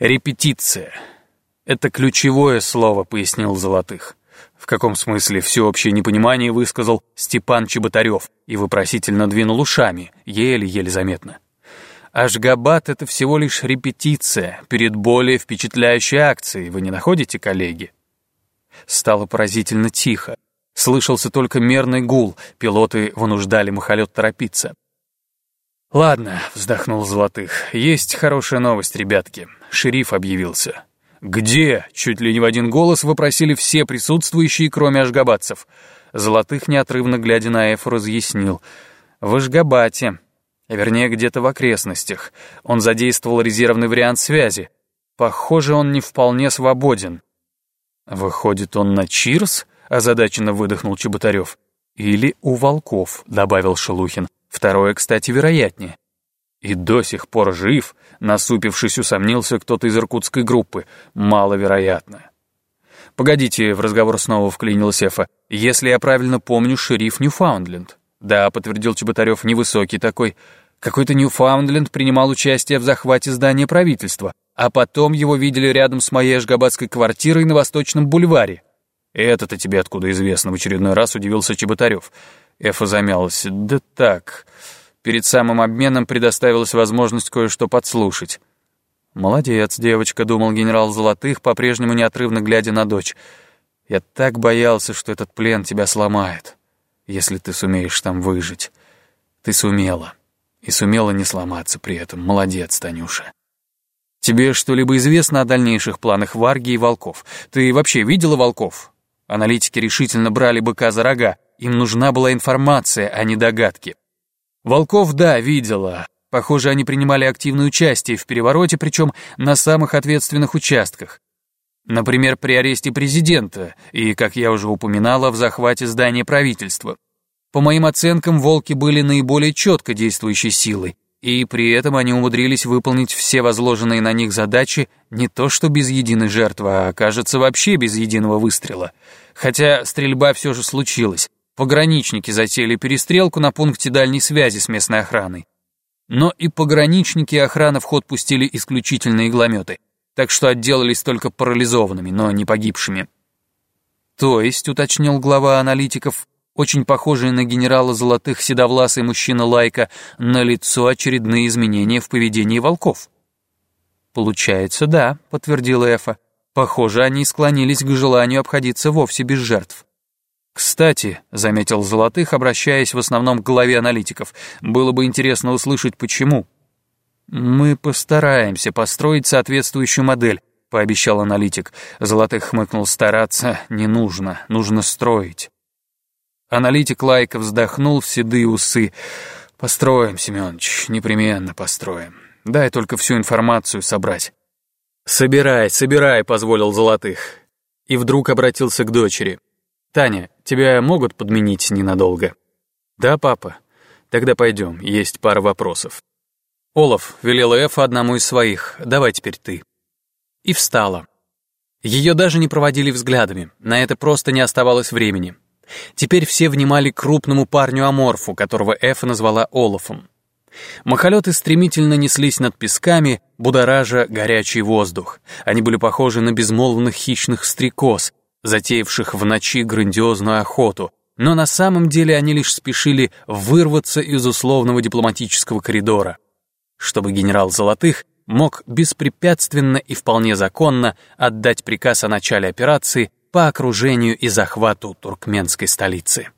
Репетиция. Это ключевое слово, пояснил Золотых. В каком смысле всеобщее непонимание высказал Степан Чеботарев и вопросительно двинул ушами, еле-еле заметно. Ашгабад — это всего лишь репетиция перед более впечатляющей акцией, вы не находите, коллеги? Стало поразительно тихо. Слышался только мерный гул, пилоты вынуждали махолет торопиться. «Ладно», — вздохнул Золотых, — «есть хорошая новость, ребятки. Шериф объявился». «Где?» — чуть ли не в один голос вопросили все присутствующие, кроме ашгабадцев. Золотых, неотрывно глядя на Эфу, разъяснил. «В Ашгабате. Вернее, где-то в окрестностях. Он задействовал резервный вариант связи. Похоже, он не вполне свободен». «Выходит, он на Чирс?» — озадаченно выдохнул Чеботарев. «Или у волков», — добавил Шелухин. Второе, кстати, вероятнее. И до сих пор жив, насупившись, усомнился кто-то из иркутской группы. Маловероятно. «Погодите», — в разговор снова вклинился Эфа. «Если я правильно помню, шериф Ньюфаундленд». «Да», — подтвердил Чеботарев, невысокий такой. «Какой-то Ньюфаундленд принимал участие в захвате здания правительства, а потом его видели рядом с моей ашгабадской квартирой на Восточном бульваре». «Это-то тебе откуда известно?» — в очередной раз удивился Чеботарев. Эфа замялась. «Да так. Перед самым обменом предоставилась возможность кое-что подслушать». «Молодец, девочка», — думал генерал Золотых, по-прежнему неотрывно глядя на дочь. «Я так боялся, что этот плен тебя сломает, если ты сумеешь там выжить. Ты сумела. И сумела не сломаться при этом. Молодец, Танюша». «Тебе что-либо известно о дальнейших планах Варги и волков? Ты вообще видела волков?» Аналитики решительно брали быка за рога. Им нужна была информация, а не догадки. Волков, да, видела. Похоже, они принимали активное участие в перевороте, причем на самых ответственных участках. Например, при аресте президента и, как я уже упоминала, в захвате здания правительства. По моим оценкам, волки были наиболее четко действующей силой, и при этом они умудрились выполнить все возложенные на них задачи не то что без единой жертвы, а, кажется, вообще без единого выстрела. Хотя стрельба все же случилась. Пограничники затеяли перестрелку на пункте дальней связи с местной охраной. Но и пограничники и охрана в ход пустили исключительно иглометы, так что отделались только парализованными, но не погибшими. То есть, уточнил глава аналитиков, очень похожий на генерала Золотых седовласый мужчина Лайка, на лицо очередные изменения в поведении волков. «Получается, да», — подтвердила Эфа. «Похоже, они склонились к желанию обходиться вовсе без жертв». «Кстати», — заметил Золотых, обращаясь в основном к главе аналитиков, «было бы интересно услышать, почему». «Мы постараемся построить соответствующую модель», — пообещал аналитик. Золотых хмыкнул, «стараться не нужно, нужно строить». Аналитик Лайка вздохнул в седые усы. «Построим, Семенович, непременно построим. Дай только всю информацию собрать». «Собирай, собирай», — позволил Золотых. И вдруг обратился к дочери. «Таня, тебя могут подменить ненадолго?» «Да, папа. Тогда пойдем, есть пара вопросов». Олаф велела Эфа одному из своих, «Давай теперь ты». И встала. Ее даже не проводили взглядами, на это просто не оставалось времени. Теперь все внимали крупному парню-аморфу, которого Эфа назвала Олафом. Махолеты стремительно неслись над песками, будоража горячий воздух. Они были похожи на безмолвных хищных стрекоз, затеявших в ночи грандиозную охоту, но на самом деле они лишь спешили вырваться из условного дипломатического коридора, чтобы генерал Золотых мог беспрепятственно и вполне законно отдать приказ о начале операции по окружению и захвату туркменской столицы.